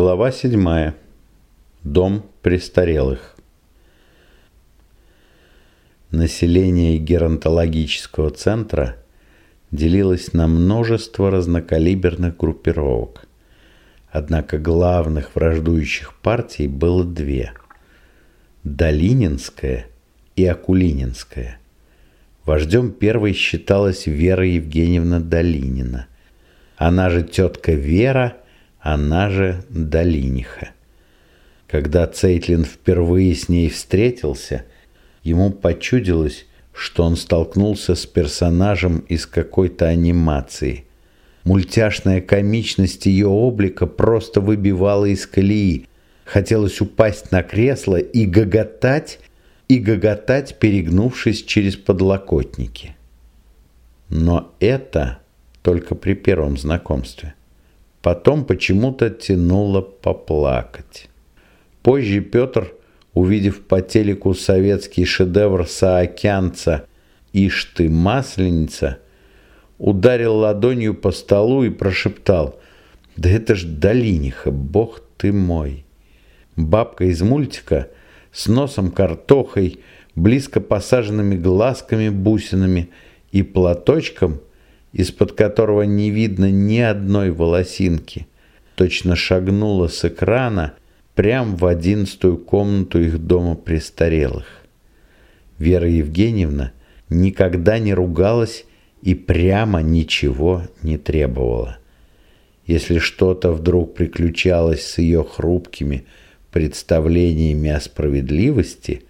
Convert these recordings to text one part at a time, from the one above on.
Глава 7. Дом престарелых. Население геронтологического центра делилось на множество разнокалиберных группировок. Однако главных враждующих партий было две – Долининская и Акулининская. Вождем первой считалась Вера Евгеньевна Долинина. Она же тетка Вера – она же Долиниха. Когда Цейтлин впервые с ней встретился, ему почудилось, что он столкнулся с персонажем из какой-то анимации. Мультяшная комичность ее облика просто выбивала из колеи. Хотелось упасть на кресло и гоготать, и гоготать, перегнувшись через подлокотники. Но это только при первом знакомстве. Потом почему-то тянуло поплакать. Позже Петр, увидев по телеку советский шедевр Саакянца «Ишь ты, масленица», ударил ладонью по столу и прошептал «Да это ж Долиниха, бог ты мой!» Бабка из мультика с носом картохой, близко посаженными глазками-бусинами и платочком – из-под которого не видно ни одной волосинки, точно шагнула с экрана прямо в одиннадцатую комнату их дома престарелых. Вера Евгеньевна никогда не ругалась и прямо ничего не требовала. Если что-то вдруг приключалось с ее хрупкими представлениями о справедливости,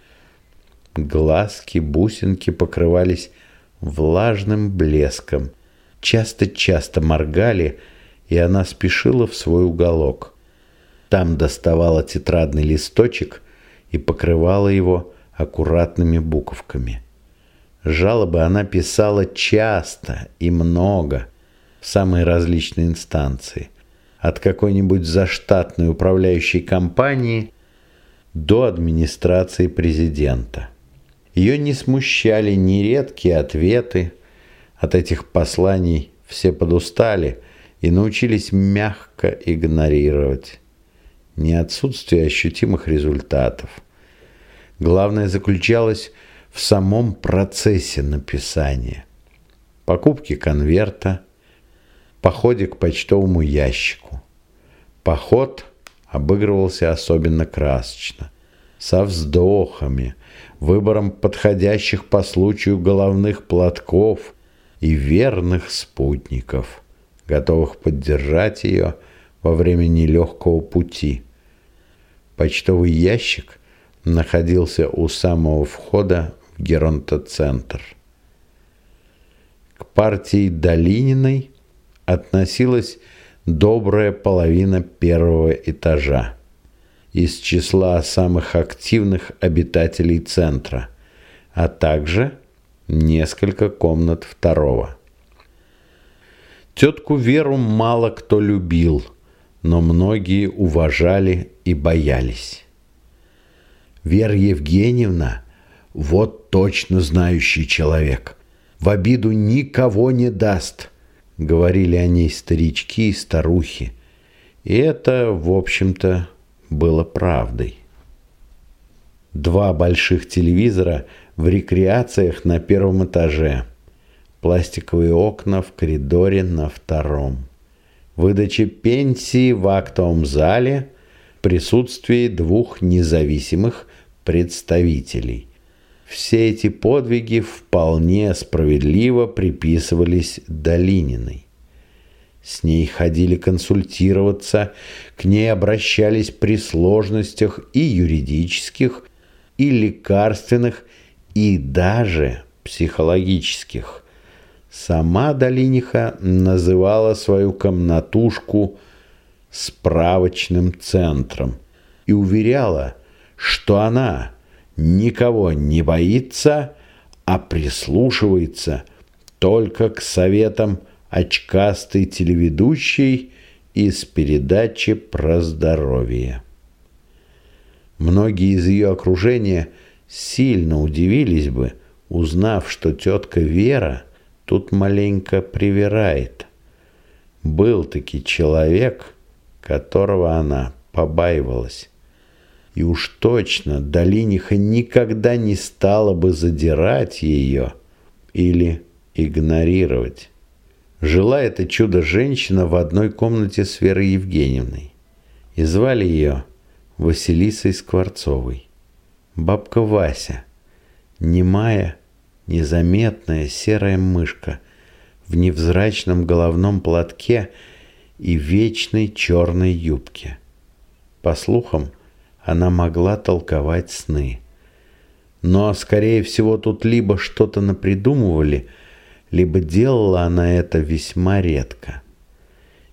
глазки, бусинки покрывались влажным блеском, часто-часто моргали, и она спешила в свой уголок. Там доставала тетрадный листочек и покрывала его аккуратными буковками. Жалобы она писала часто и много в самые различные инстанции, от какой-нибудь заштатной управляющей компании до администрации президента. Ее не смущали ни редкие ответы, от этих посланий все подустали и научились мягко игнорировать. Не отсутствие ощутимых результатов. Главное заключалось в самом процессе написания. Покупки конверта, походе к почтовому ящику. Поход обыгрывался особенно красочно, со вздохами, выбором подходящих по случаю головных платков и верных спутников, готовых поддержать ее во время нелегкого пути. Почтовый ящик находился у самого входа в Геронтоцентр. К партии Долининой относилась добрая половина первого этажа из числа самых активных обитателей центра, а также несколько комнат второго. Тетку Веру мало кто любил, но многие уважали и боялись. Вера Евгеньевна – вот точно знающий человек. В обиду никого не даст, говорили о ней старички и старухи. И это, в общем-то, было правдой. Два больших телевизора в рекреациях на первом этаже, пластиковые окна в коридоре на втором, выдача пенсии в актовом зале, присутствии двух независимых представителей. Все эти подвиги вполне справедливо приписывались Долининой. С ней ходили консультироваться, к ней обращались при сложностях и юридических, и лекарственных, и даже психологических. Сама Долиниха называла свою комнатушку справочным центром и уверяла, что она никого не боится, а прислушивается только к советам очкастой телеведущей из передачи про здоровье. Многие из ее окружения – сильно удивились бы, узнав, что тетка Вера тут маленько привирает. Был таки человек, которого она побаивалась. И уж точно Долиниха никогда не стала бы задирать ее или игнорировать. Жила эта чудо-женщина в одной комнате с Верой Евгеньевной. И звали ее Василисой Скворцовой. Бабка Вася, немая, незаметная серая мышка в невзрачном головном платке и вечной черной юбке. По слухам, она могла толковать сны. Но, скорее всего, тут либо что-то напридумывали, либо делала она это весьма редко.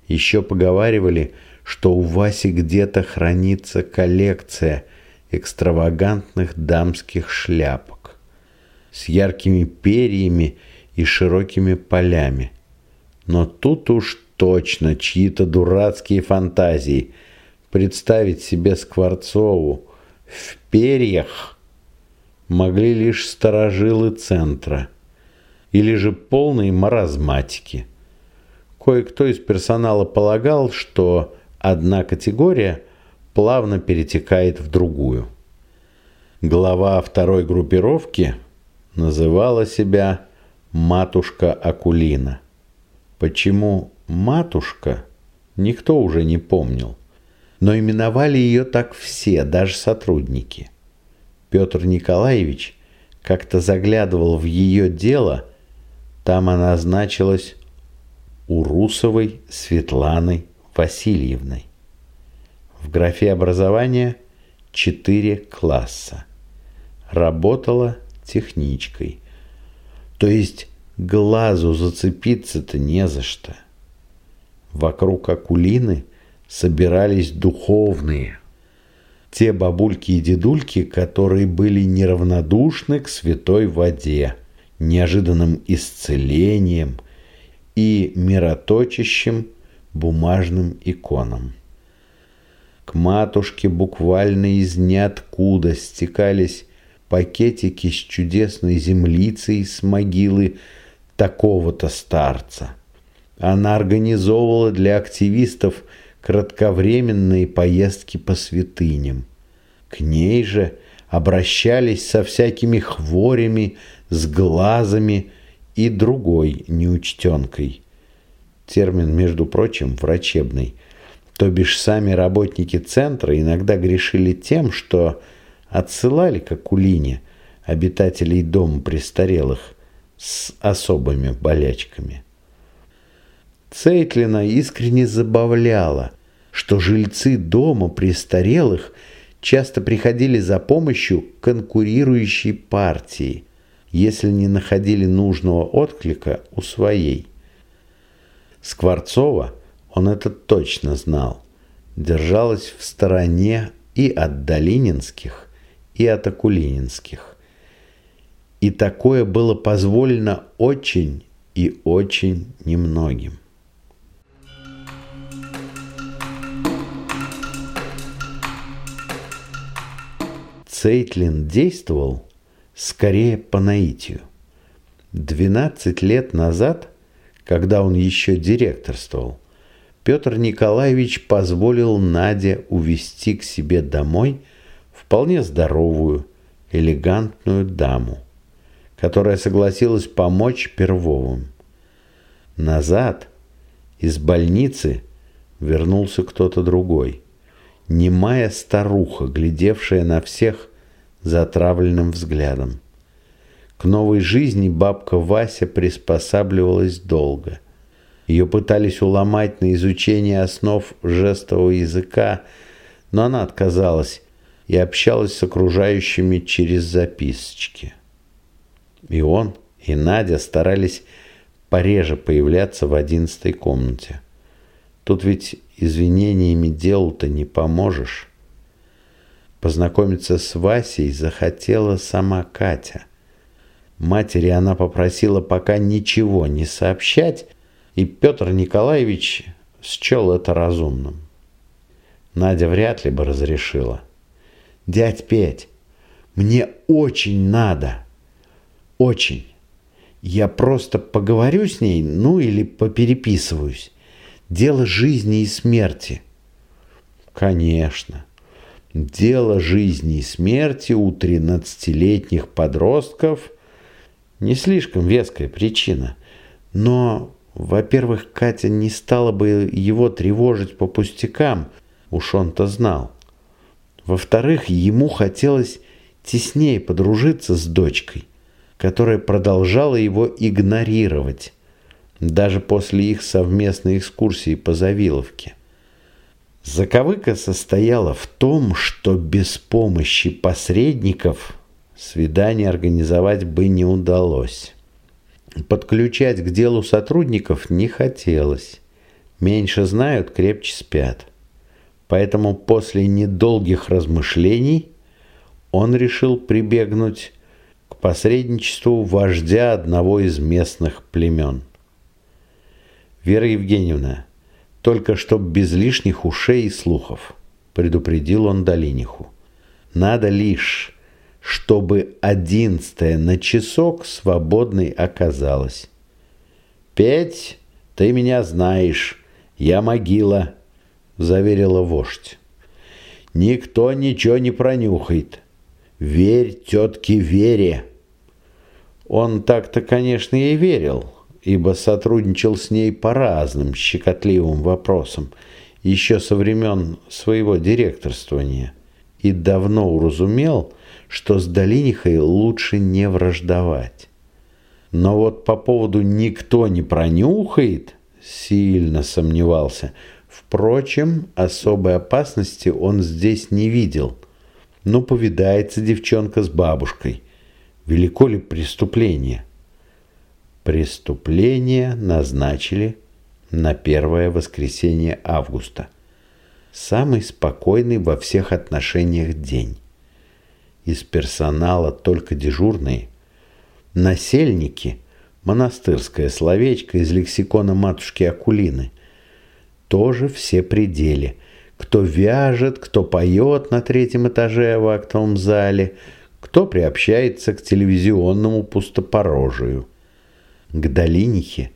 Еще поговаривали, что у Васи где-то хранится коллекция экстравагантных дамских шляпок с яркими перьями и широкими полями. Но тут уж точно чьи-то дурацкие фантазии. Представить себе Скворцову в перьях могли лишь сторожилы центра или же полные маразматики. Кое-кто из персонала полагал, что одна категория плавно перетекает в другую. Глава второй группировки называла себя «Матушка Акулина». Почему «матушка» никто уже не помнил, но именовали ее так все, даже сотрудники. Петр Николаевич как-то заглядывал в ее дело, там она значилась Урусовой Светланой Васильевной. В графе образования четыре класса. Работала техничкой. То есть глазу зацепиться-то не за что. Вокруг Акулины собирались духовные. Те бабульки и дедульки, которые были неравнодушны к святой воде, неожиданным исцелением и мироточащим бумажным иконам. К матушке буквально из ниоткуда стекались пакетики с чудесной землицей с могилы такого-то старца. Она организовывала для активистов кратковременные поездки по святыням. К ней же обращались со всякими хворями, с глазами и другой неучтенкой – термин, между прочим, врачебный. То бишь сами работники центра иногда грешили тем, что отсылали к Акулине обитателей дома престарелых с особыми болячками. Цейтлина искренне забавляла, что жильцы дома престарелых часто приходили за помощью конкурирующей партии, если не находили нужного отклика у своей. Скворцова, он это точно знал, держалась в стороне и от Долининских, и от Акулининских. И такое было позволено очень и очень немногим. Цейтлин действовал скорее по наитию. 12 лет назад – когда он еще директорствовал, Петр Николаевич позволил Наде увести к себе домой вполне здоровую, элегантную даму, которая согласилась помочь Первовым. Назад из больницы вернулся кто-то другой, немая старуха, глядевшая на всех затравленным взглядом. К новой жизни бабка Вася приспосабливалась долго. Ее пытались уломать на изучение основ жестового языка, но она отказалась и общалась с окружающими через записочки. И он, и Надя старались пореже появляться в одиннадцатой комнате. Тут ведь извинениями делу-то не поможешь. Познакомиться с Васей захотела сама Катя – Матери она попросила пока ничего не сообщать, и Петр Николаевич счел это разумным. Надя вряд ли бы разрешила. «Дядь Петь, мне очень надо. Очень. Я просто поговорю с ней, ну или попереписываюсь. Дело жизни и смерти». Конечно. Дело жизни и смерти у 13-летних подростков не слишком веская причина. Но, во-первых, Катя не стала бы его тревожить по пустякам, уж он-то знал. Во-вторых, ему хотелось теснее подружиться с дочкой, которая продолжала его игнорировать, даже после их совместной экскурсии по Завиловке. Заковыка состояла в том, что без помощи посредников свидание организовать бы не удалось. Подключать к делу сотрудников не хотелось. Меньше знают, крепче спят. Поэтому после недолгих размышлений он решил прибегнуть к посредничеству вождя одного из местных племен. «Вера Евгеньевна, только чтоб без лишних ушей и слухов», – предупредил он Долиниху. «Надо лишь, чтобы одиннадцатая на часок свободной оказалась. «Петь, ты меня знаешь, я могила», – заверила вождь. «Никто ничего не пронюхает. Верь тетке Вере». Он так-то, конечно, и верил, ибо сотрудничал с ней по разным щекотливым вопросам еще со времен своего директорствования и давно уразумел, что с Долинихой лучше не враждовать. Но вот по поводу «никто не пронюхает» сильно сомневался. Впрочем, особой опасности он здесь не видел. Ну, повидается девчонка с бабушкой. Велико ли преступление? Преступление назначили на первое воскресенье августа. Самый спокойный во всех отношениях день. Из персонала только дежурные. Насельники, монастырское словечко из лексикона матушки Акулины, тоже все пределы. Кто вяжет, кто поет на третьем этаже в актовом зале, кто приобщается к телевизионному пустопорожию – к Долинихе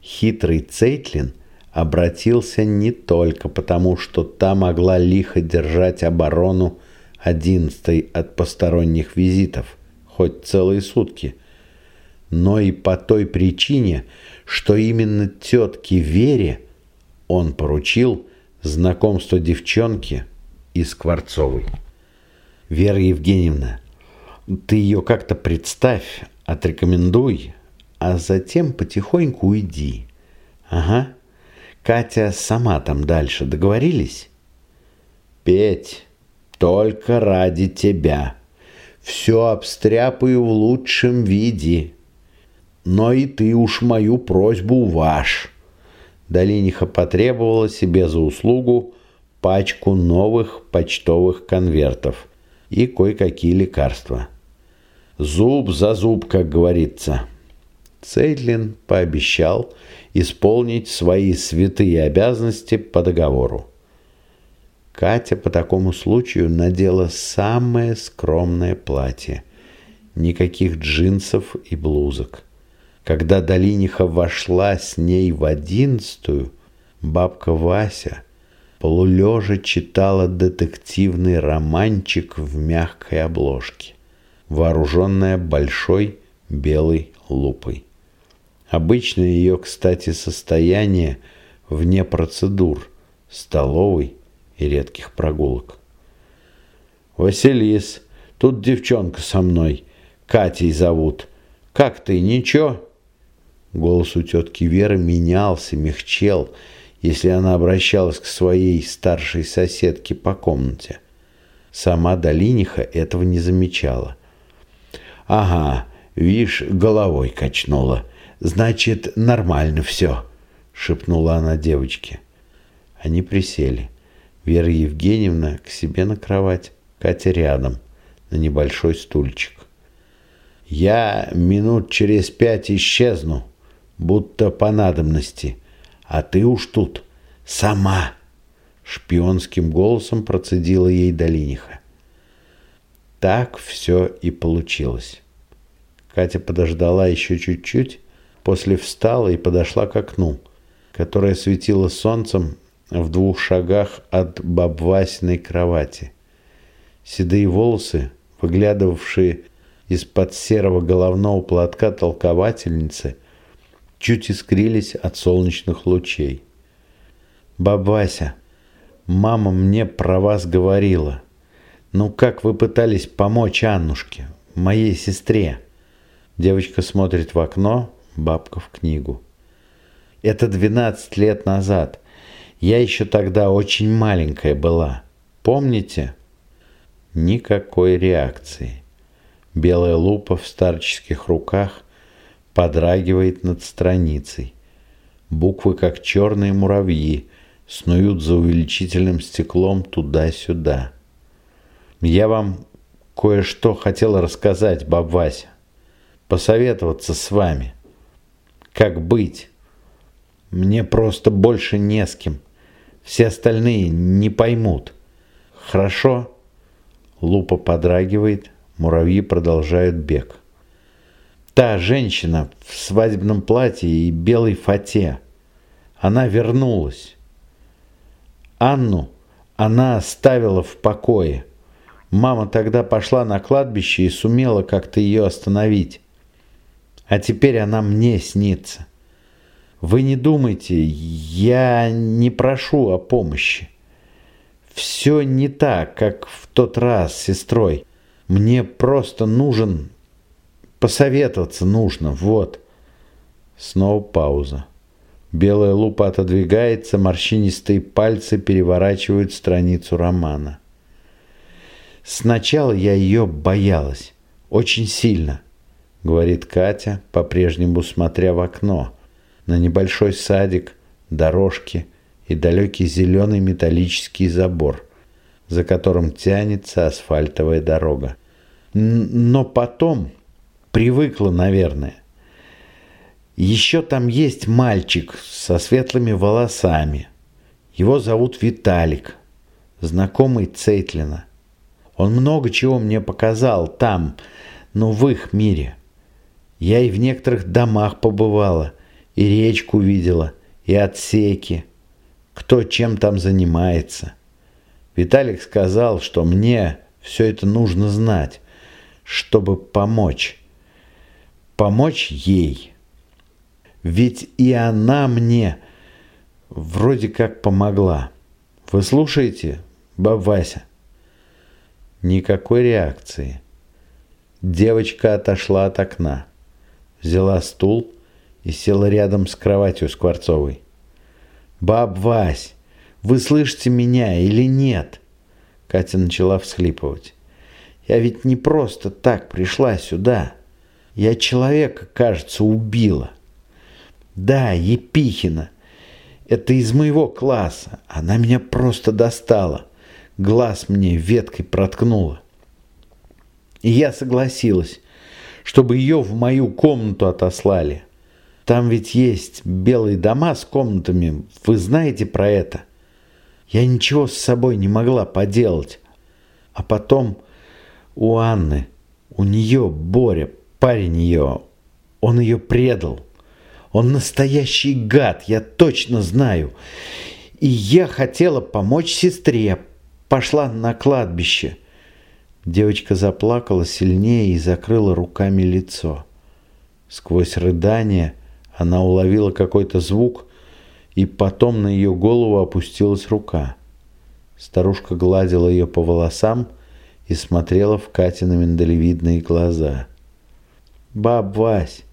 хитрый Цейтлин обратился не только потому, что та могла лихо держать оборону одиннадцатой от посторонних визитов, хоть целые сутки, но и по той причине, что именно тетке Вере он поручил знакомство девчонки из Скворцовой. «Вера Евгеньевна, ты ее как-то представь, отрекомендуй, а затем потихоньку уйди. Ага. Катя сама там дальше. Договорились? Петь, только ради тебя. Все обстряпаю в лучшем виде. Но и ты уж мою просьбу ваш. Долиниха потребовала себе за услугу пачку новых почтовых конвертов и кое-какие лекарства. Зуб за зуб, как говорится. Цейтлин пообещал исполнить свои святые обязанности по договору. Катя по такому случаю надела самое скромное платье. Никаких джинсов и блузок. Когда Долиниха вошла с ней в одиннадцатую, бабка Вася полулежа читала детективный романчик в мягкой обложке, вооруженная большой белой лупой. Обычное ее, кстати, состояние вне процедур, столовой и редких прогулок. «Василис, тут девчонка со мной, Катей зовут. Как ты, ничего?» Голос у тетки Веры менялся, мягчел, если она обращалась к своей старшей соседке по комнате. Сама Долиниха этого не замечала. «Ага, видишь, головой качнула. «Значит, нормально все», — шепнула она девочке. Они присели. Вера Евгеньевна к себе на кровать, Катя рядом, на небольшой стульчик. «Я минут через пять исчезну, будто по надобности, а ты уж тут, сама!» Шпионским голосом процедила ей Долиниха. Так все и получилось. Катя подождала еще чуть-чуть, После встала и подошла к окну, которое светило солнцем в двух шагах от бабвасиной кровати. Седые волосы, выглядывавшие из-под серого головного платка толковательницы, чуть искрились от солнечных лучей. «Бабася, мама мне про вас говорила. Ну как вы пытались помочь Аннушке, моей сестре?» Девочка смотрит в окно, бабка в книгу. «Это 12 лет назад. Я еще тогда очень маленькая была. Помните?» Никакой реакции. Белая лупа в старческих руках подрагивает над страницей. Буквы, как черные муравьи, снуют за увеличительным стеклом туда-сюда. Я вам кое-что хотела рассказать, баб Вася. Посоветоваться с вами. Как быть? Мне просто больше не с кем. Все остальные не поймут. Хорошо? Лупа подрагивает, муравьи продолжают бег. Та женщина в свадебном платье и белой фате. Она вернулась. Анну она оставила в покое. Мама тогда пошла на кладбище и сумела как-то ее остановить. А теперь она мне снится. Вы не думайте, я не прошу о помощи. Все не так, как в тот раз с сестрой. Мне просто нужен... Посоветоваться нужно, вот. Снова пауза. Белая лупа отодвигается, морщинистые пальцы переворачивают страницу романа. «Сначала я ее боялась. Очень сильно», — говорит Катя, по-прежнему смотря в окно, на небольшой садик, дорожки и далекий зеленый металлический забор, за которым тянется асфальтовая дорога. Но потом привыкла, наверное. Еще там есть мальчик со светлыми волосами. Его зовут Виталик, знакомый Цейтлина. Он много чего мне показал там, но в их мире. Я и в некоторых домах побывала, и речку видела, и отсеки. Кто чем там занимается. Виталик сказал, что мне все это нужно знать, чтобы помочь. Помочь ей. Ведь и она мне вроде как помогла. Вы слушаете, баб Вася? Никакой реакции. Девочка отошла от окна, взяла стул и села рядом с кроватью Скворцовой. «Баб Вась, вы слышите меня или нет?» Катя начала всхлипывать. «Я ведь не просто так пришла сюда. Я человека, кажется, убила». Да, Епихина. Это из моего класса. Она меня просто достала. Глаз мне веткой проткнула. И я согласилась, чтобы ее в мою комнату отослали. Там ведь есть белые дома с комнатами. Вы знаете про это? Я ничего с собой не могла поделать. А потом у Анны, у нее Боря, парень ее, он ее предал. Он настоящий гад, я точно знаю. И я хотела помочь сестре. Пошла на кладбище. Девочка заплакала сильнее и закрыла руками лицо. Сквозь рыдание она уловила какой-то звук, и потом на ее голову опустилась рука. Старушка гладила ее по волосам и смотрела в Катины миндалевидные глаза. «Баб Вась,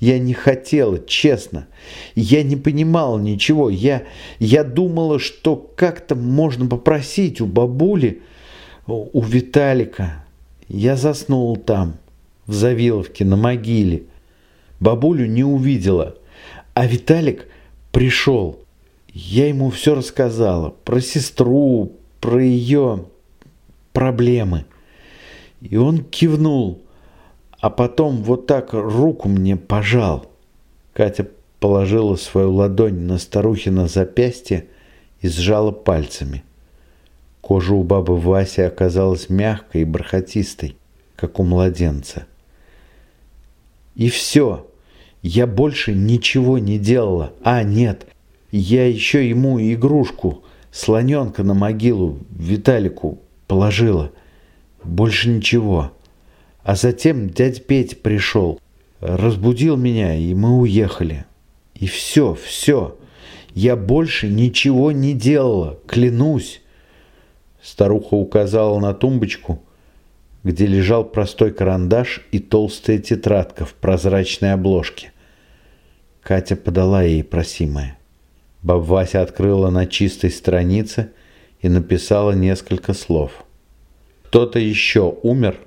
я не хотела, честно. Я не понимала ничего. Я, я думала, что как-то можно попросить у бабули, у Виталика. Я заснул там, в Завиловке, на могиле. Бабулю не увидела. А Виталик пришел. Я ему все рассказала. Про сестру, про ее проблемы. И он кивнул а потом вот так руку мне пожал. Катя положила свою ладонь на старухина запястье и сжала пальцами. Кожа у бабы Васи оказалась мягкой и бархатистой, как у младенца. И все. Я больше ничего не делала. А, нет, Я еще ему игрушку, слоненка на могилу Виталику положила. Больше ничего. А затем дядь Петь пришел, разбудил меня, и мы уехали. И все, все. Я больше ничего не делала, клянусь. Старуха указала на тумбочку, где лежал простой карандаш и толстая тетрадка в прозрачной обложке. Катя подала ей просимое. Баб Вася открыла на чистой странице и написала несколько слов. «Кто-то еще умер?»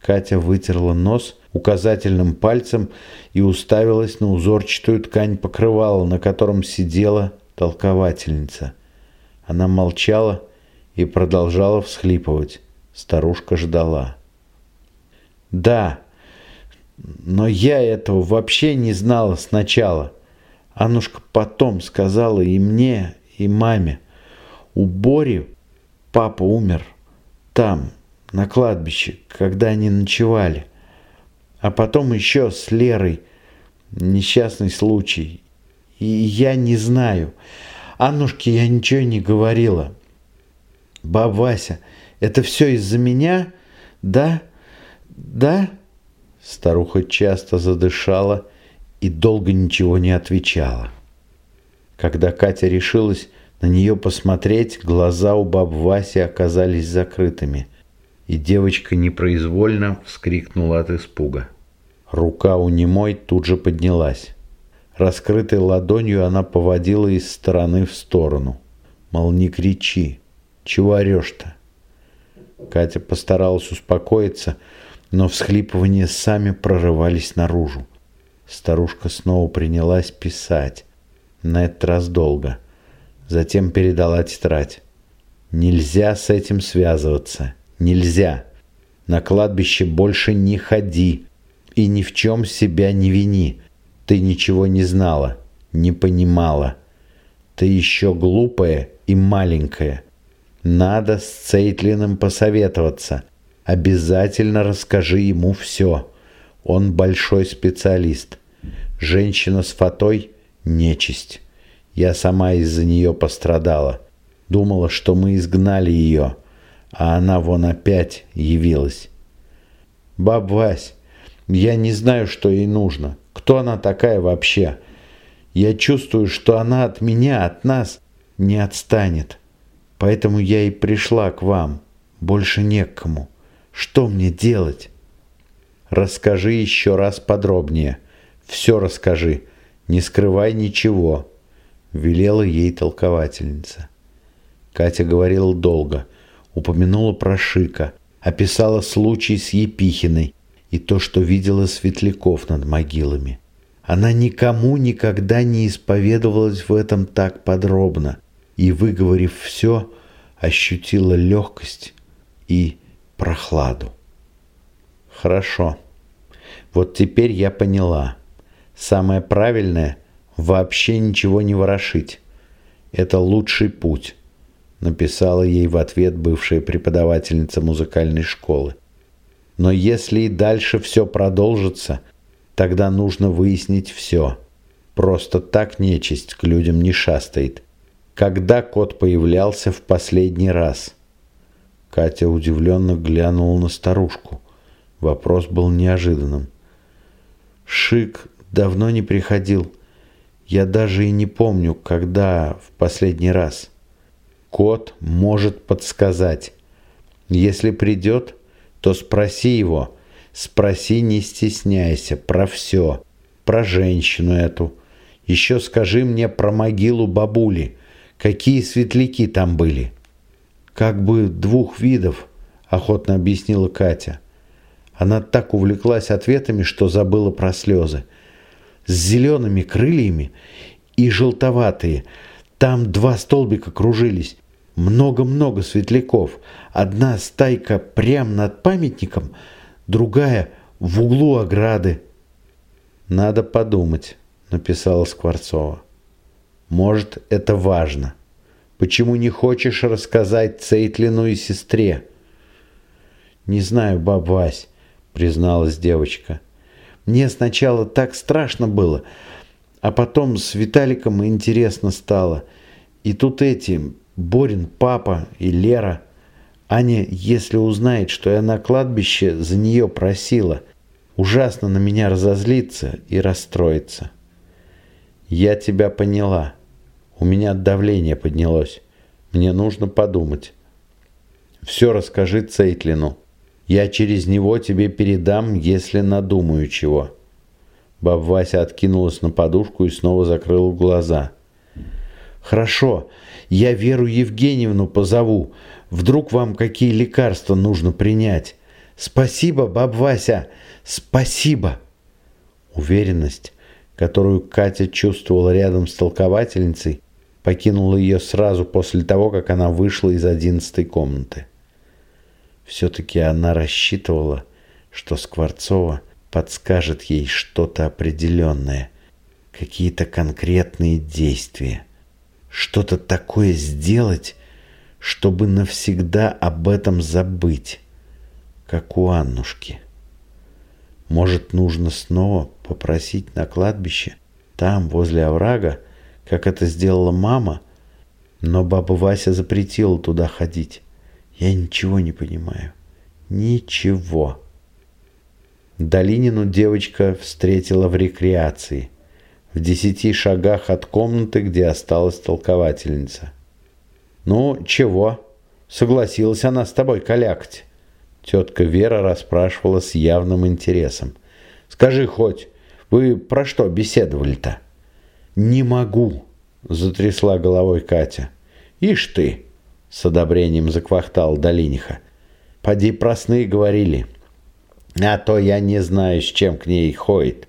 Катя вытерла нос указательным пальцем и уставилась на узорчатую ткань покрывала, на котором сидела толковательница. Она молчала и продолжала всхлипывать. Старушка ждала. «Да, но я этого вообще не знала сначала. Аннушка потом сказала и мне, и маме. У Бори папа умер там, на кладбище, когда они ночевали. А потом еще с Лерой несчастный случай. И я не знаю. Аннушке я ничего не говорила. Баб Вася, это все из-за меня? Да? Да? Старуха часто задышала и долго ничего не отвечала. Когда Катя решилась на нее посмотреть, глаза у баб Васи оказались закрытыми – и девочка непроизвольно вскрикнула от испуга. Рука у немой тут же поднялась. Раскрытой ладонью она поводила из стороны в сторону. Мол, не кричи. Чего орешь-то? Катя постаралась успокоиться, но всхлипывания сами прорывались наружу. Старушка снова принялась писать. На этот раз долго. Затем передала тетрадь. Нельзя с этим связываться. Нельзя. На кладбище больше не ходи и ни в чем себя не вини. Ты ничего не знала, не понимала. Ты еще глупая и маленькая. Надо с Цейтлиным посоветоваться. Обязательно расскажи ему все. Он большой специалист. Женщина с фатой – нечисть. Я сама из-за нее пострадала. Думала, что мы изгнали ее – а она вон опять явилась. «Баб Вась, я не знаю, что ей нужно. Кто она такая вообще? Я чувствую, что она от меня, от нас не отстанет. Поэтому я и пришла к вам. Больше не к. Что мне делать?» «Расскажи еще раз подробнее. Все расскажи. Не скрывай ничего», — велела ей толковательница. Катя говорила долго — упомянула про Шика, описала случай с Епихиной и то, что видела светляков над могилами. Она никому никогда не исповедовалась в этом так подробно и, выговорив все, ощутила легкость и прохладу. Хорошо. Вот теперь я поняла. Самое правильное – вообще ничего не ворошить. Это лучший путь написала ей в ответ бывшая преподавательница музыкальной школы. Но если и дальше все продолжится, тогда нужно выяснить все. Просто так нечисть к людям не шастает. Когда кот появлялся в последний раз? Катя удивленно глянула на старушку. Вопрос был неожиданным. Шик давно не приходил. Я даже и не помню, когда в последний раз. Кот может подсказать. Если придет, то спроси его. Спроси, не стесняйся, про все. Про женщину эту. Еще скажи мне про могилу бабули. Какие светляки там были? Как бы двух видов, охотно объяснила Катя. Она так увлеклась ответами, что забыла про слезы. С зелеными крыльями и желтоватые – там два столбика кружились. Много-много светляков. Одна стайка прямо над памятником, другая в углу ограды. «Надо подумать», — написала Скворцова. «Может, это важно. Почему не хочешь рассказать Цейтлину и сестре?» «Не знаю, баб Вась», — призналась девочка. «Мне сначала так страшно было, А потом с Виталиком интересно стало. И тут эти, Борин, папа и Лера. Аня, если узнает, что я на кладбище за нее просила, ужасно на меня разозлится и расстроится. Я тебя поняла. У меня давление поднялось. Мне нужно подумать. Все расскажи Цейтлину. Я через него тебе передам, если надумаю чего». Баб Вася откинулась на подушку и снова закрыла глаза. «Хорошо, я Веру Евгеньевну позову. Вдруг вам какие лекарства нужно принять. Спасибо, баб Вася, спасибо!» Уверенность, которую Катя чувствовала рядом с толковательницей, покинула ее сразу после того, как она вышла из одиннадцатой комнаты. Все-таки она рассчитывала, что Скворцова подскажет ей что-то определенное, какие-то конкретные действия. Что-то такое сделать, чтобы навсегда об этом забыть, как у Аннушки. Может, нужно снова попросить на кладбище, там, возле оврага, как это сделала мама, но баба Вася запретила туда ходить. Я ничего не понимаю. Ничего. Долинину девочка встретила в рекреации, в десяти шагах от комнаты, где осталась толковательница. «Ну, чего?» Согласилась она с тобой калякать. Тетка Вера расспрашивала с явным интересом. «Скажи хоть, вы про что беседовали-то?» «Не могу», — затрясла головой Катя. «Ишь ты!» С одобрением заквахтал Долиниха. «Поди просны говорили. А то я не знаю, с чем к ней ходит.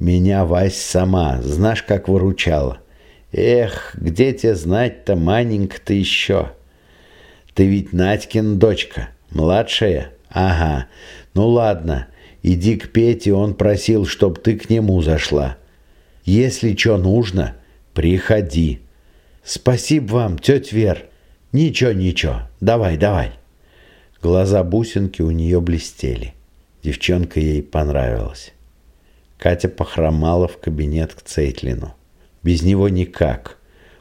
Меня Вась сама, знаешь, как выручала. Эх, где тебе знать-то, маненько-то еще? Ты ведь Надькин дочка, младшая? Ага, ну ладно, иди к Пете, он просил, чтоб ты к нему зашла. Если что нужно, приходи. Спасибо вам, тетя Вер. «Ничего, ничего, давай, давай». Глаза бусинки у нее блестели. Девчонка ей понравилась. Катя похромала в кабинет к Цейтлину. Без него никак.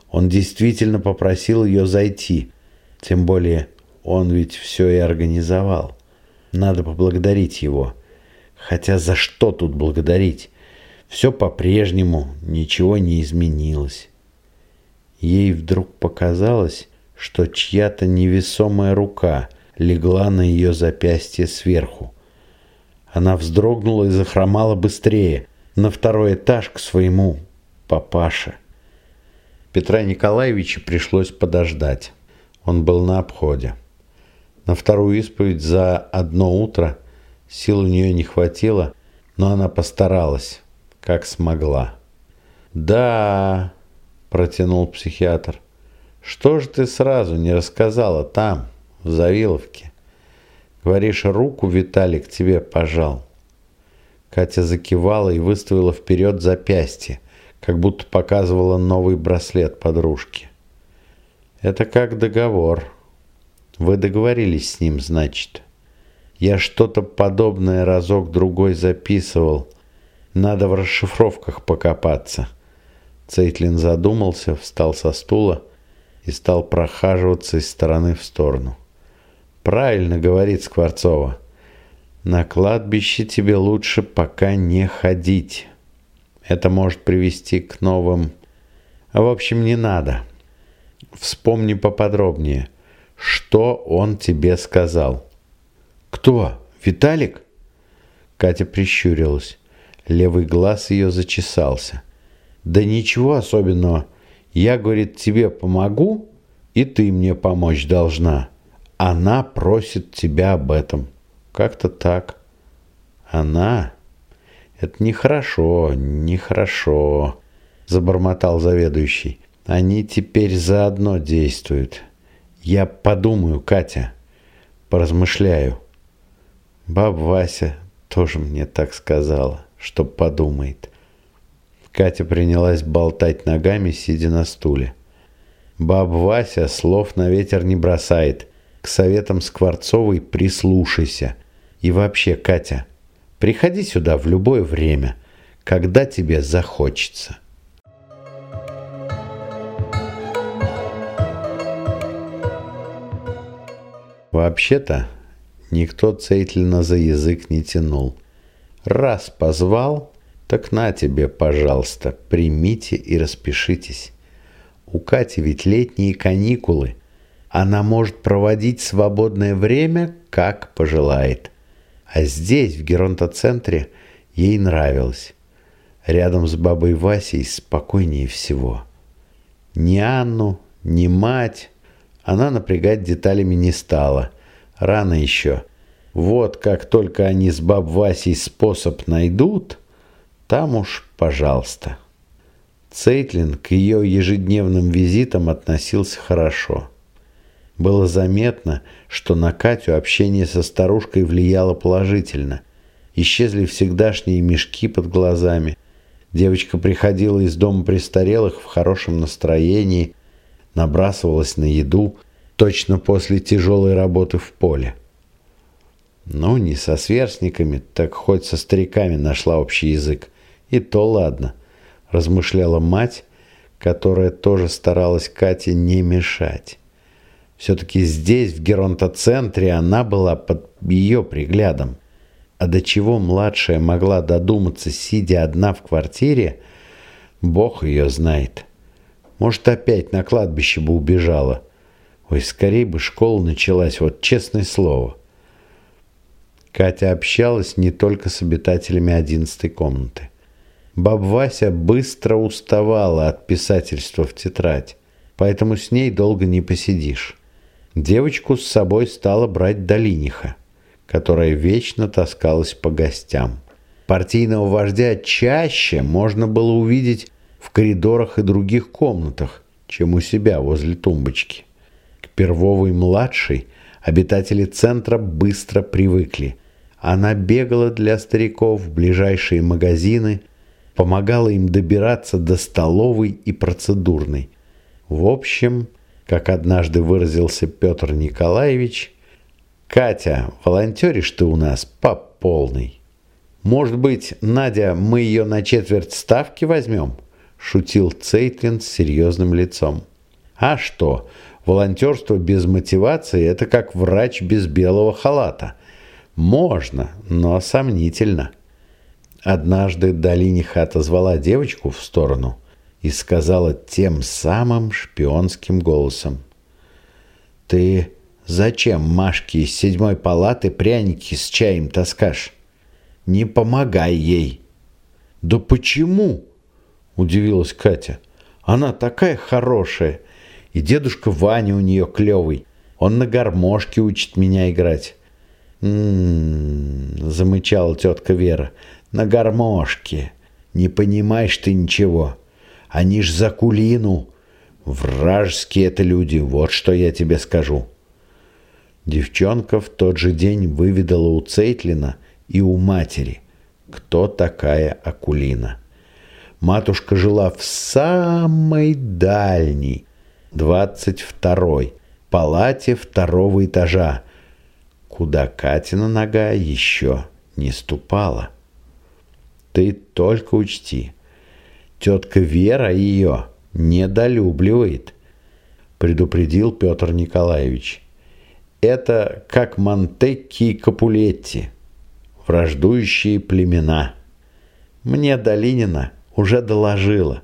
Он действительно попросил ее зайти. Тем более он ведь все и организовал. Надо поблагодарить его. Хотя за что тут благодарить? Все по-прежнему, ничего не изменилось. Ей вдруг показалось, что чья-то невесомая рука легла на ее запястье сверху. Она вздрогнула и захромала быстрее, на второй этаж к своему папаше. Петра Николаевича пришлось подождать. Он был на обходе. На вторую исповедь за одно утро сил у нее не хватило, но она постаралась, как смогла. «Да», – протянул психиатр, – что же ты сразу не рассказала там, в Завиловке? Говоришь, руку Виталик тебе пожал. Катя закивала и выставила вперед запястье, как будто показывала новый браслет подружке. Это как договор. Вы договорились с ним, значит. Я что-то подобное разок-другой записывал. Надо в расшифровках покопаться. Цейтлин задумался, встал со стула и стал прохаживаться из стороны в сторону. «Правильно, — говорит Скворцова, — на кладбище тебе лучше пока не ходить. Это может привести к новым... А в общем, не надо. Вспомни поподробнее, что он тебе сказал». «Кто? Виталик?» Катя прищурилась. Левый глаз ее зачесался. «Да ничего особенного. Я, говорит, тебе помогу, и ты мне помочь должна. Она просит тебя об этом. Как-то так. Она? Это нехорошо, нехорошо, забормотал заведующий. Они теперь заодно действуют. Я подумаю, Катя, поразмышляю. Баб Вася тоже мне так сказала, что подумает. Катя принялась болтать ногами, сидя на стуле. Баб Вася слов на ветер не бросает. К советам Скворцовой прислушайся. И вообще, Катя, приходи сюда в любое время, когда тебе захочется. Вообще-то, никто цейтельно за язык не тянул. Раз позвал, так на тебе, пожалуйста, примите и распишитесь. У Кати ведь летние каникулы. Она может проводить свободное время, как пожелает. А здесь, в Геронтоцентре, ей нравилось. Рядом с бабой Васей спокойнее всего. Ни Анну, ни мать она напрягать деталями не стала. Рано еще. Вот как только они с баб Васей способ найдут, там уж пожалуйста. Цейтлин к ее ежедневным визитам относился хорошо. Было заметно, что на Катю общение со старушкой влияло положительно. Исчезли всегдашние мешки под глазами. Девочка приходила из дома престарелых в хорошем настроении, набрасывалась на еду, точно после тяжелой работы в поле. Ну, не со сверстниками, так хоть со стариками нашла общий язык. И то ладно, размышляла мать, которая тоже старалась Кате не мешать. Все-таки здесь, в Геронтоцентре, она была под ее приглядом. А до чего младшая могла додуматься, сидя одна в квартире, бог ее знает. Может, опять на кладбище бы убежала. Ой, скорее бы школа началась, вот честное слово. Катя общалась не только с обитателями одиннадцатой комнаты. Баб Вася быстро уставала от писательства в тетрадь, поэтому с ней долго не посидишь. Девочку с собой стала брать Долиниха, которая вечно таскалась по гостям. Партийного вождя чаще можно было увидеть в коридорах и других комнатах, чем у себя возле тумбочки. Первовой-младшей обитатели центра быстро привыкли. Она бегала для стариков в ближайшие магазины, помогала им добираться до столовой и процедурной. В общем, как однажды выразился Петр Николаевич, «Катя, волонтеришь ты у нас по полной. Может быть, Надя, мы ее на четверть ставки возьмем?» шутил Цейтлин с серьезным лицом. «А что?» Волонтерство без мотивации – это как врач без белого халата. Можно, но сомнительно. Однажды Долиниха отозвала девочку в сторону и сказала тем самым шпионским голосом. «Ты зачем Машке из седьмой палаты пряники с чаем таскашь? Не помогай ей!» «Да почему?» – удивилась Катя. «Она такая хорошая!» И дедушка Ваня у нее клевый. Он на гармошке учит меня играть. «М-м-м», замычала тетка Вера. «На гармошке. Не понимаешь ты ничего. Они ж за кулину. Вражеские это люди, вот что я тебе скажу». Девчонка в тот же день выведала у Цейтлина и у матери, кто такая Акулина. Матушка жила в самой дальней, 22 палате второго этажа, куда Катина нога еще не ступала. Ты только учти, тетка Вера ее недолюбливает, предупредил Петр Николаевич. Это как Монтекки и Капулетти, враждующие племена. Мне Долинина уже доложила,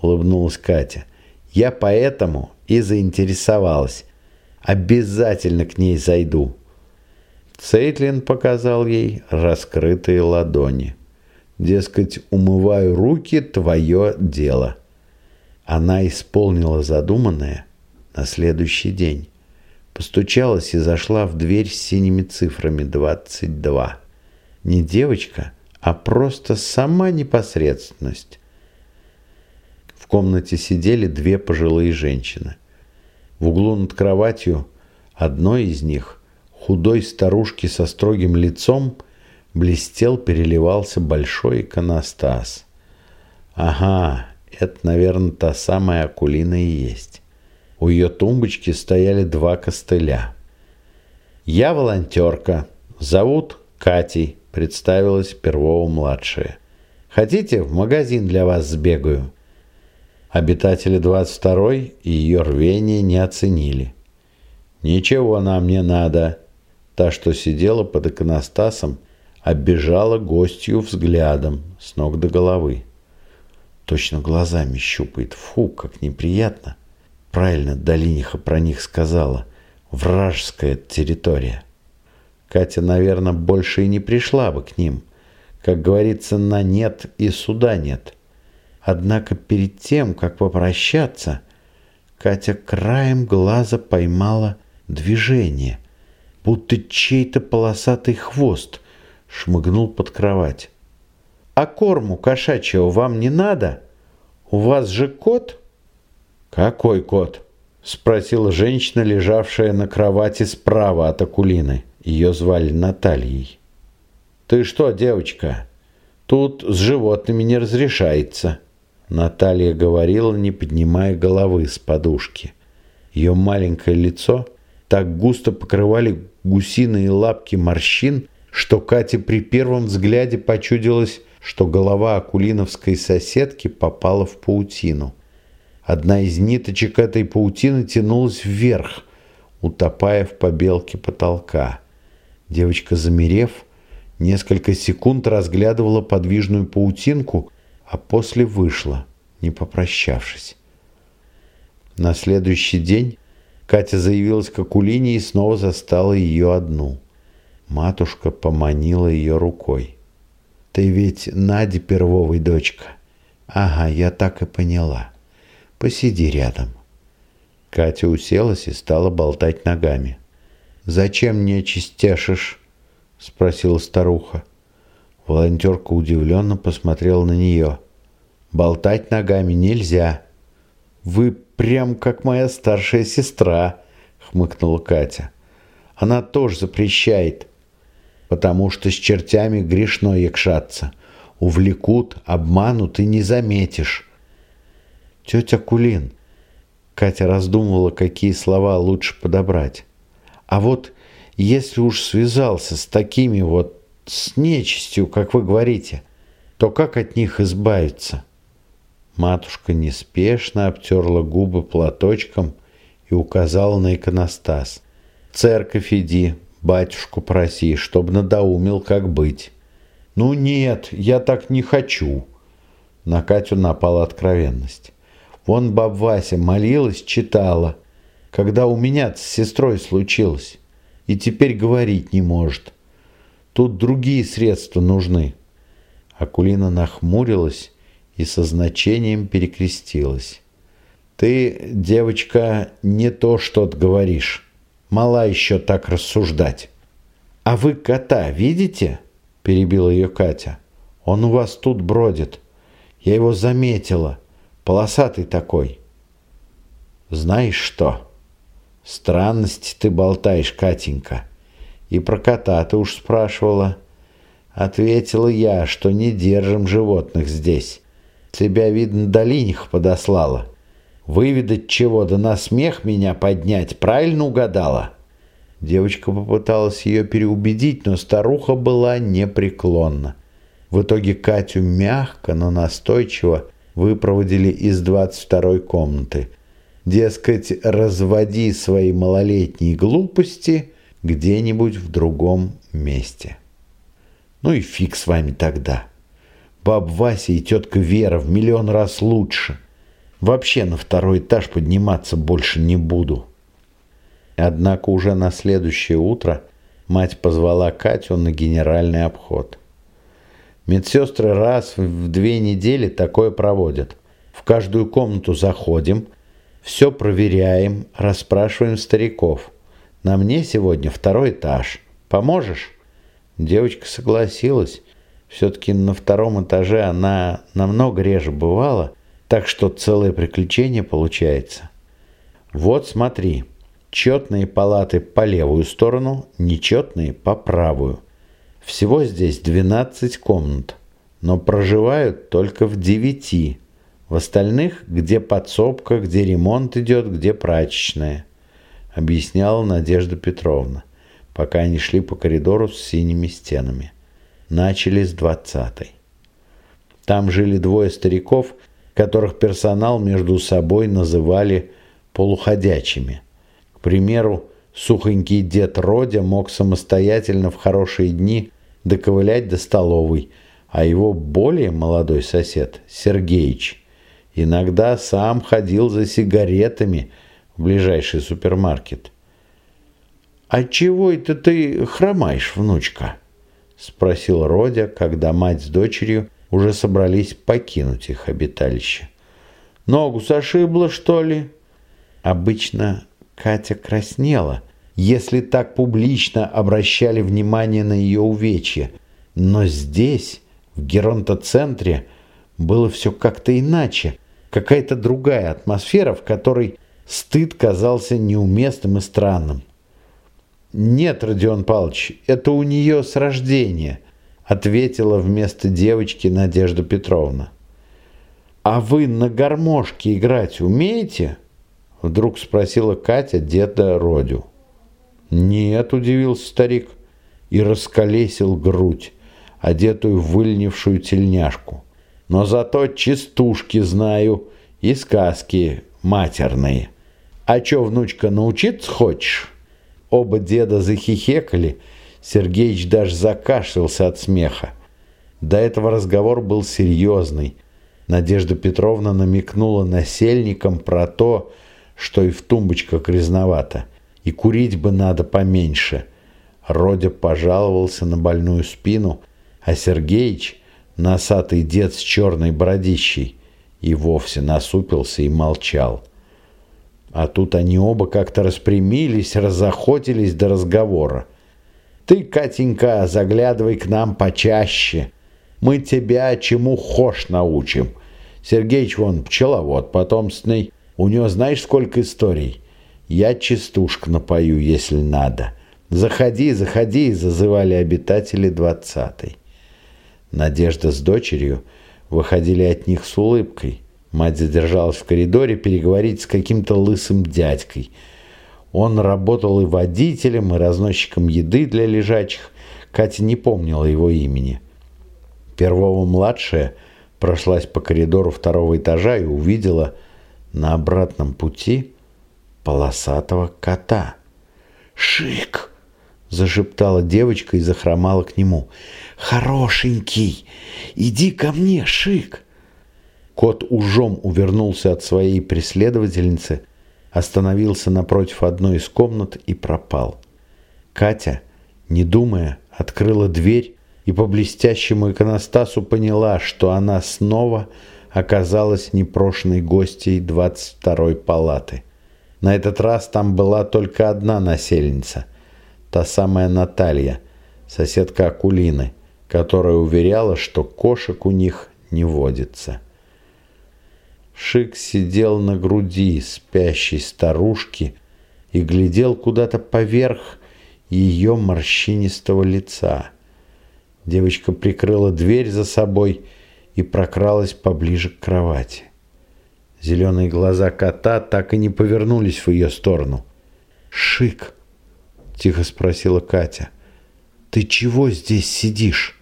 улыбнулась Катя. Я поэтому и заинтересовалась. Обязательно к ней зайду. Цейтлин показал ей раскрытые ладони. Дескать, умываю руки, твое дело. Она исполнила задуманное на следующий день. Постучалась и зашла в дверь с синими цифрами 22. Не девочка, а просто сама непосредственность комнате сидели две пожилые женщины. В углу над кроватью одной из них, худой старушки со строгим лицом, блестел, переливался большой иконостас. Ага, это, наверное, та самая Акулина и есть. У ее тумбочки стояли два костыля. «Я волонтерка. Зовут Катей», — представилась Первого-младшая. «Хотите, в магазин для вас сбегаю?» Обитатели 22-й ее рвение не оценили. «Ничего нам не надо», Та, что сидела под иконостасом, оббежала гостью взглядом с ног до головы. Точно глазами щупает. Фу, как неприятно. Правильно Долиниха про них сказала. Вражеская территория. Катя, наверное, больше и не пришла бы к ним. Как говорится, на нет и суда нет. Однако перед тем, как попрощаться, Катя краем глаза поймала движение, будто чей-то полосатый хвост шмыгнул под кровать. А корму кошачьего вам не надо? У вас же кот? Какой кот? Спросила женщина, лежавшая на кровати справа от Акулины. Ее звали Натальей. Ты что, девочка? Тут с животными не разрешается. Наталья говорила, не поднимая головы с подушки. Ее маленькое лицо так густо покрывали гусиные лапки морщин, что Кате при первом взгляде почудилось, что голова акулиновской соседки попала в паутину. Одна из ниточек этой паутины тянулась вверх, утопая в побелке потолка. Девочка, замерев, несколько секунд разглядывала подвижную паутинку, а после вышла, не попрощавшись. На следующий день Катя заявилась к Акулине и снова застала ее одну. Матушка поманила ее рукой. Ты ведь Нади Первовой дочка. Ага, я так и поняла. Посиди рядом. Катя уселась и стала болтать ногами. «Зачем мне чистяшишь?» – спросила старуха. Волонтерка удивленно посмотрела на нее. «Болтать ногами нельзя». «Вы прям как моя старшая сестра», – хмыкнула Катя. «Она тоже запрещает потому что с чертями грешно якшаться. Увлекут, обманут и не заметишь. Тетя Кулин, Катя раздумывала, какие слова лучше подобрать. А вот если уж связался с такими вот, с нечистью, как вы говорите, то как от них избавиться? Матушка неспешно обтерла губы платочком и указала на иконостас. «Церковь иди, Батюшку проси, чтоб надоумил, как быть. Ну нет, я так не хочу. На Катю напала откровенность. Вон баб Вася молилась, читала, когда у меня с сестрой случилось. И теперь говорить не может. Тут другие средства нужны. Акулина нахмурилась и со значением перекрестилась. Ты, девочка, не то что-то говоришь. Мала еще так рассуждать. «А вы кота видите?» – перебила ее Катя. «Он у вас тут бродит. Я его заметила. Полосатый такой». «Знаешь что? Странности ты болтаешь, Катенька. И про кота ты уж спрашивала». Ответила я, что не держим животных здесь. Тебя, видно, долиних подослала. Выведать чего, да на смех меня поднять, правильно угадала?» Девочка попыталась ее переубедить, но старуха была непреклонна. В итоге Катю мягко, но настойчиво выпроводили из 22-й комнаты. Дескать, разводи свои малолетние глупости где-нибудь в другом месте. Ну и фиг с вами тогда. Баб Вася и тетка Вера в миллион раз лучше – Вообще на второй этаж подниматься больше не буду. Однако уже на следующее утро мать позвала Катю на генеральный обход. Медсестры раз в две недели такое проводят. В каждую комнату заходим, все проверяем, расспрашиваем стариков. На мне сегодня второй этаж. Поможешь? Девочка согласилась. Все-таки на втором этаже она намного реже бывала, так что целое приключение получается. Вот смотри, четные палаты по левую сторону, нечетные по правую. Всего здесь 12 комнат, но проживают только в 9. В остальных, где подсобка, где ремонт идет, где прачечная, объясняла Надежда Петровна, пока они шли по коридору с синими стенами. Начали с двадцатой. Там жили двое стариков – которых персонал между собой называли полуходячими. К примеру, Сухонький дед Родя мог самостоятельно в хорошие дни доковылять до столовой, а его более молодой сосед, Сергеич, иногда сам ходил за сигаретами в ближайший супермаркет. «А чего это ты хромаешь, внучка?» – спросил Родя, когда мать с дочерью уже собрались покинуть их обиталище. «Ногу сошибла, что ли?» Обычно Катя краснела, если так публично обращали внимание на ее увечья. Но здесь, в Геронтоцентре, было все как-то иначе, какая-то другая атмосфера, в которой стыд казался неуместным и странным. «Нет, Родион Павлович, это у нее с рождения», ответила вместо девочки Надежда Петровна. «А вы на гармошке играть умеете?» Вдруг спросила Катя деда Родю. «Нет», — удивился старик и расколесил грудь, одетую в выльнившую тельняшку. «Но зато частушки знаю и сказки матерные. А чё, внучка, научиться хочешь?» Оба деда захихекали, Сергеич даже закашлялся от смеха. До этого разговор был серьезный. Надежда Петровна намекнула насельникам про то, что и в тумбочках грязновато, и курить бы надо поменьше. Родя пожаловался на больную спину, а Сергеич, носатый дед с черной бородищей, и вовсе насупился и молчал. А тут они оба как-то распрямились, разохотились до разговора. «Ты, Катенька, заглядывай к нам почаще. Мы тебя чему хошь научим. Сергеич вон пчеловод потомственный. У него знаешь сколько историй? Я частушек напою, если надо. Заходи, заходи, зазывали обитатели двадцатой. Надежда с дочерью выходили от них с улыбкой. Мать задержалась в коридоре переговорить с каким-то лысым дядькой. Он работал и водителем, и разносчиком еды для лежачих. Катя не помнила его имени. Первого-младшая прошлась по коридору второго этажа и увидела на обратном пути полосатого кота. «Шик!» – зашептала девочка и захромала к нему. «Хорошенький! Иди ко мне, Шик!» Кот ужом увернулся от своей преследовательницы, остановился напротив одной из комнат и пропал. Катя, не думая, открыла дверь и по блестящему иконостасу поняла, что она снова оказалась непрошенной гостьей 22-й палаты. На этот раз там была только одна насельница, та самая Наталья, соседка Акулины, которая уверяла, что кошек у них не водится. Шик сидел на груди спящей старушки и глядел куда-то поверх ее морщинистого лица. Девочка прикрыла дверь за собой и прокралась поближе к кровати. Зеленые глаза кота так и не повернулись в ее сторону. «Шик!» — тихо спросила Катя. «Ты чего здесь сидишь?»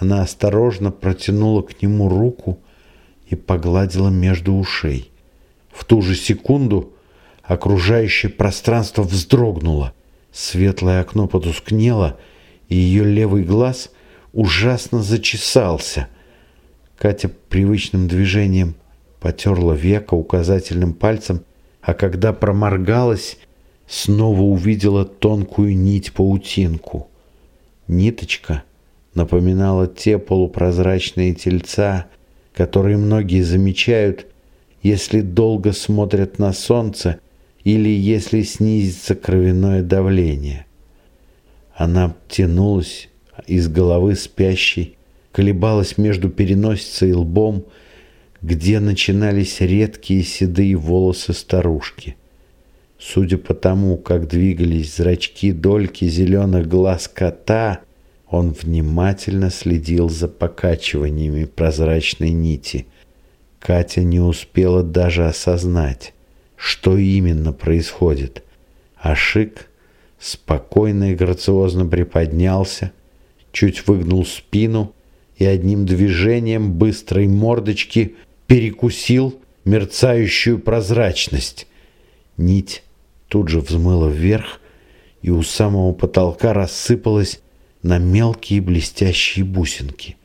Она осторожно протянула к нему руку и погладила между ушей. В ту же секунду окружающее пространство вздрогнуло. Светлое окно потускнело, и ее левый глаз ужасно зачесался. Катя привычным движением потерла веко указательным пальцем, а когда проморгалась, снова увидела тонкую нить-паутинку. Ниточка напоминала те полупрозрачные тельца, которые многие замечают, если долго смотрят на солнце или если снизится кровяное давление. Она тянулась из головы спящей, колебалась между переносицей и лбом, где начинались редкие седые волосы старушки. Судя по тому, как двигались зрачки дольки зеленых глаз кота, он внимательно следил за покачиваниями прозрачной нити. Катя не успела даже осознать, что именно происходит. А Шик спокойно и грациозно приподнялся, чуть выгнул спину и одним движением быстрой мордочки перекусил мерцающую прозрачность. Нить тут же взмыла вверх и у самого потолка рассыпалась на мелкие блестящие бусинки.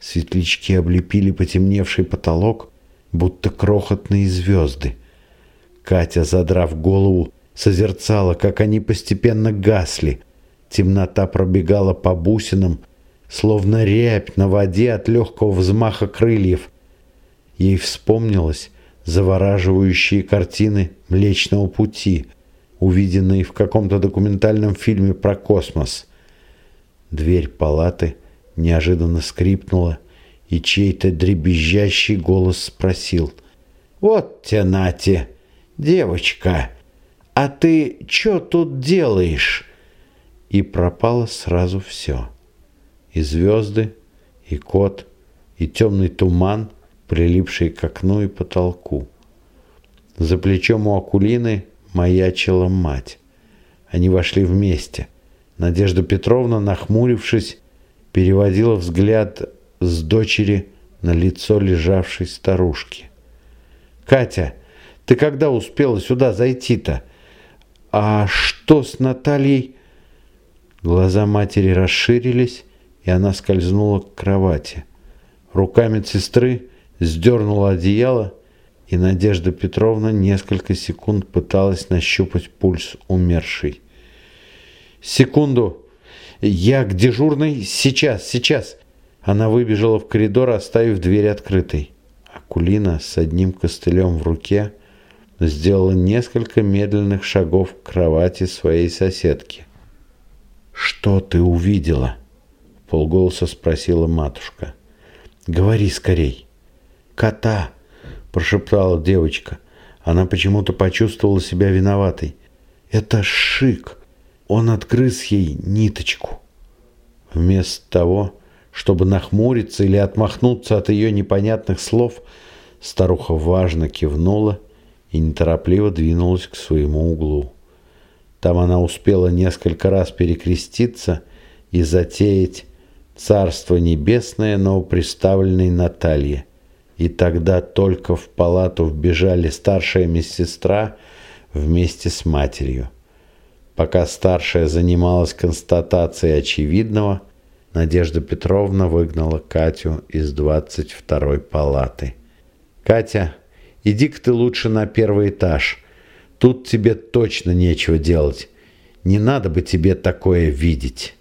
Светлячки облепили потемневший потолок, будто крохотные звезды. Катя, задрав голову, созерцала, как они постепенно гасли. Темнота пробегала по бусинам, словно рябь на воде от легкого взмаха крыльев. Ей вспомнилось завораживающие картины Млечного Пути, увиденные в каком-то документальном фильме про космос. Дверь палаты неожиданно скрипнула, и чей-то дребезжащий голос спросил. «Вот те нате, девочка, а ты что тут делаешь?» И пропало сразу все. И звезды, и кот, и темный туман, прилипший к окну и потолку. За плечом у Акулины маячила мать. Они вошли вместе. Надежда Петровна, нахмурившись, переводила взгляд с дочери на лицо лежавшей старушки. «Катя, ты когда успела сюда зайти-то? А что с Натальей?» Глаза матери расширились, и она скользнула к кровати. Руками сестры сдернула одеяло, и Надежда Петровна несколько секунд пыталась нащупать пульс умершей. «Секунду! Я к дежурной! Сейчас, сейчас!» Она выбежала в коридор, оставив дверь открытой. Акулина с одним костылем в руке сделала несколько медленных шагов к кровати своей соседки. «Что ты увидела?» — полголоса спросила матушка. «Говори скорей». «Кота!» — прошептала девочка. Она почему-то почувствовала себя виноватой. «Это Шик! Он отгрыз ей ниточку!» Вместо того, чтобы нахмуриться или отмахнуться от ее непонятных слов, старуха важно кивнула и неторопливо двинулась к своему углу. Там она успела несколько раз перекреститься и затеять «Царство небесное» новоприставленной Наталье – и тогда только в палату вбежали старшая медсестра вместе с матерью. Пока старшая занималась констатацией очевидного, Надежда Петровна выгнала Катю из 22-й палаты. «Катя, иди-ка ты лучше на первый этаж. Тут тебе точно нечего делать. Не надо бы тебе такое видеть».